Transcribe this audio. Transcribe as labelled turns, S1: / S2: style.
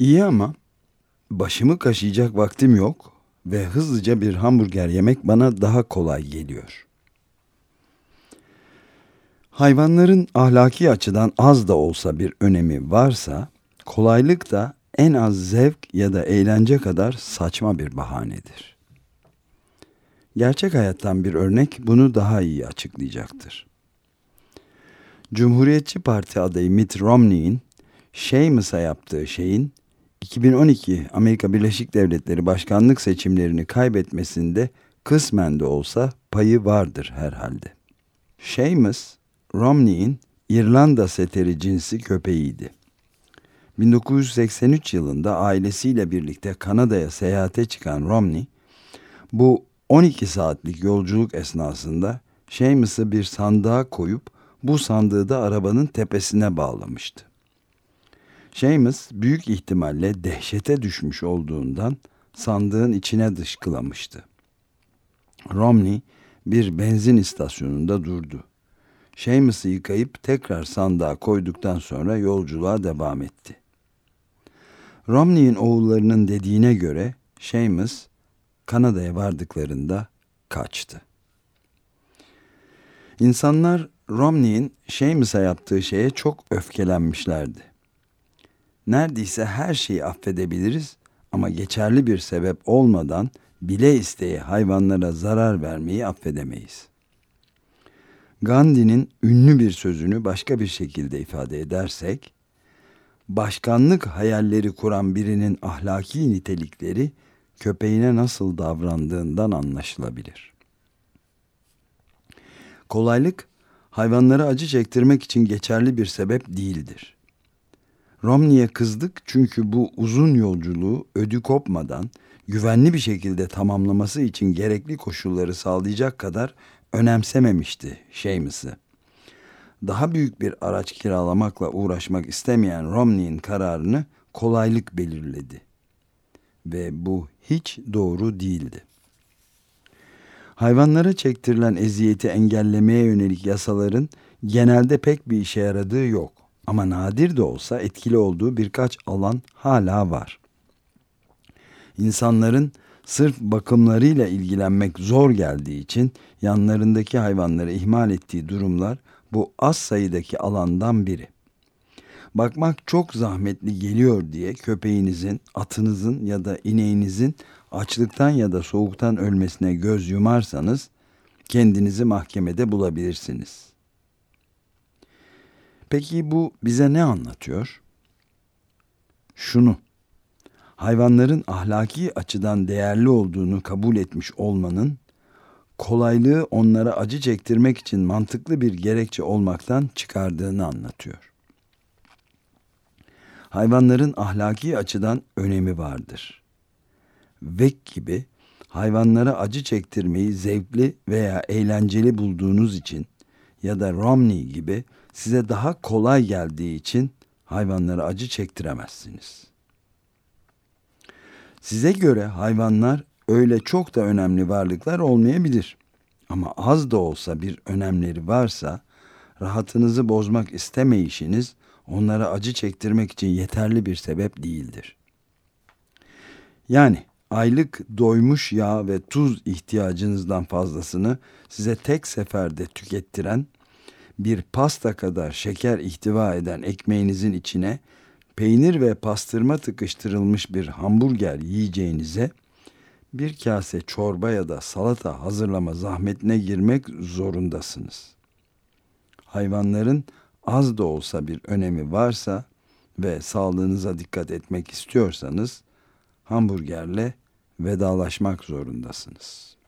S1: İyi ama başımı kaşıyacak vaktim yok ve hızlıca bir hamburger yemek bana daha kolay geliyor. Hayvanların ahlaki açıdan az da olsa bir önemi varsa, kolaylık da en az zevk ya da eğlence kadar saçma bir bahanedir. Gerçek hayattan bir örnek bunu daha iyi açıklayacaktır. Cumhuriyetçi Parti adayı Mitt Romney'in Seamus'a yaptığı şeyin 2012 Amerika Birleşik Devletleri başkanlık seçimlerini kaybetmesinde kısmen de olsa payı vardır herhalde. Seamus, Romney'in İrlanda seteri cinsi köpeğiydi. 1983 yılında ailesiyle birlikte Kanada'ya seyahate çıkan Romney, bu 12 saatlik yolculuk esnasında Seamus'ı bir sandığa koyup bu sandığı da arabanın tepesine bağlamıştı. Seamus büyük ihtimalle dehşete düşmüş olduğundan sandığın içine dışkılamıştı. Romney bir benzin istasyonunda durdu. Seamus'ı yıkayıp tekrar sandığa koyduktan sonra yolculuğa devam etti. Romney'in oğullarının dediğine göre Seamus Kanada'ya vardıklarında kaçtı. İnsanlar Romney'in Seamus'a yaptığı şeye çok öfkelenmişlerdi. Neredeyse her şeyi affedebiliriz ama geçerli bir sebep olmadan bile isteye hayvanlara zarar vermeyi affedemeyiz. Gandhi'nin ünlü bir sözünü başka bir şekilde ifade edersek, başkanlık hayalleri kuran birinin ahlaki nitelikleri köpeğine nasıl davrandığından anlaşılabilir. Kolaylık, hayvanlara acı çektirmek için geçerli bir sebep değildir. Romney'e kızdık çünkü bu uzun yolculuğu ödü kopmadan güvenli bir şekilde tamamlaması için gerekli koşulları sağlayacak kadar önemsememişti Seamus'ı. Daha büyük bir araç kiralamakla uğraşmak istemeyen Romney'in kararını kolaylık belirledi. Ve bu hiç doğru değildi. Hayvanlara çektirilen eziyeti engellemeye yönelik yasaların genelde pek bir işe yaradığı yok. Ama nadir de olsa etkili olduğu birkaç alan hala var. İnsanların sırf bakımlarıyla ilgilenmek zor geldiği için yanlarındaki hayvanları ihmal ettiği durumlar bu az sayıdaki alandan biri. Bakmak çok zahmetli geliyor diye köpeğinizin, atınızın ya da ineğinizin açlıktan ya da soğuktan ölmesine göz yumarsanız kendinizi mahkemede bulabilirsiniz. Peki bu bize ne anlatıyor? Şunu. Hayvanların ahlaki açıdan değerli olduğunu kabul etmiş olmanın kolaylığı onlara acı çektirmek için mantıklı bir gerekçe olmaktan çıkardığını anlatıyor. Hayvanların ahlaki açıdan önemi vardır. Vek gibi hayvanlara acı çektirmeyi zevkli veya eğlenceli bulduğunuz için ya da Romney gibi size daha kolay geldiği için hayvanlara acı çektiremezsiniz. Size göre hayvanlar öyle çok da önemli varlıklar olmayabilir. Ama az da olsa bir önemleri varsa rahatınızı bozmak istemeyişiniz onlara acı çektirmek için yeterli bir sebep değildir. Yani aylık doymuş yağ ve tuz ihtiyacınızdan fazlasını size tek seferde tükettiren bir pasta kadar şeker ihtiva eden ekmeğinizin içine peynir ve pastırma tıkıştırılmış bir hamburger yiyeceğinize bir kase çorba ya da salata hazırlama zahmetine girmek zorundasınız. Hayvanların az da olsa bir önemi varsa ve sağlığınıza dikkat etmek istiyorsanız hamburgerle vedalaşmak zorundasınız.''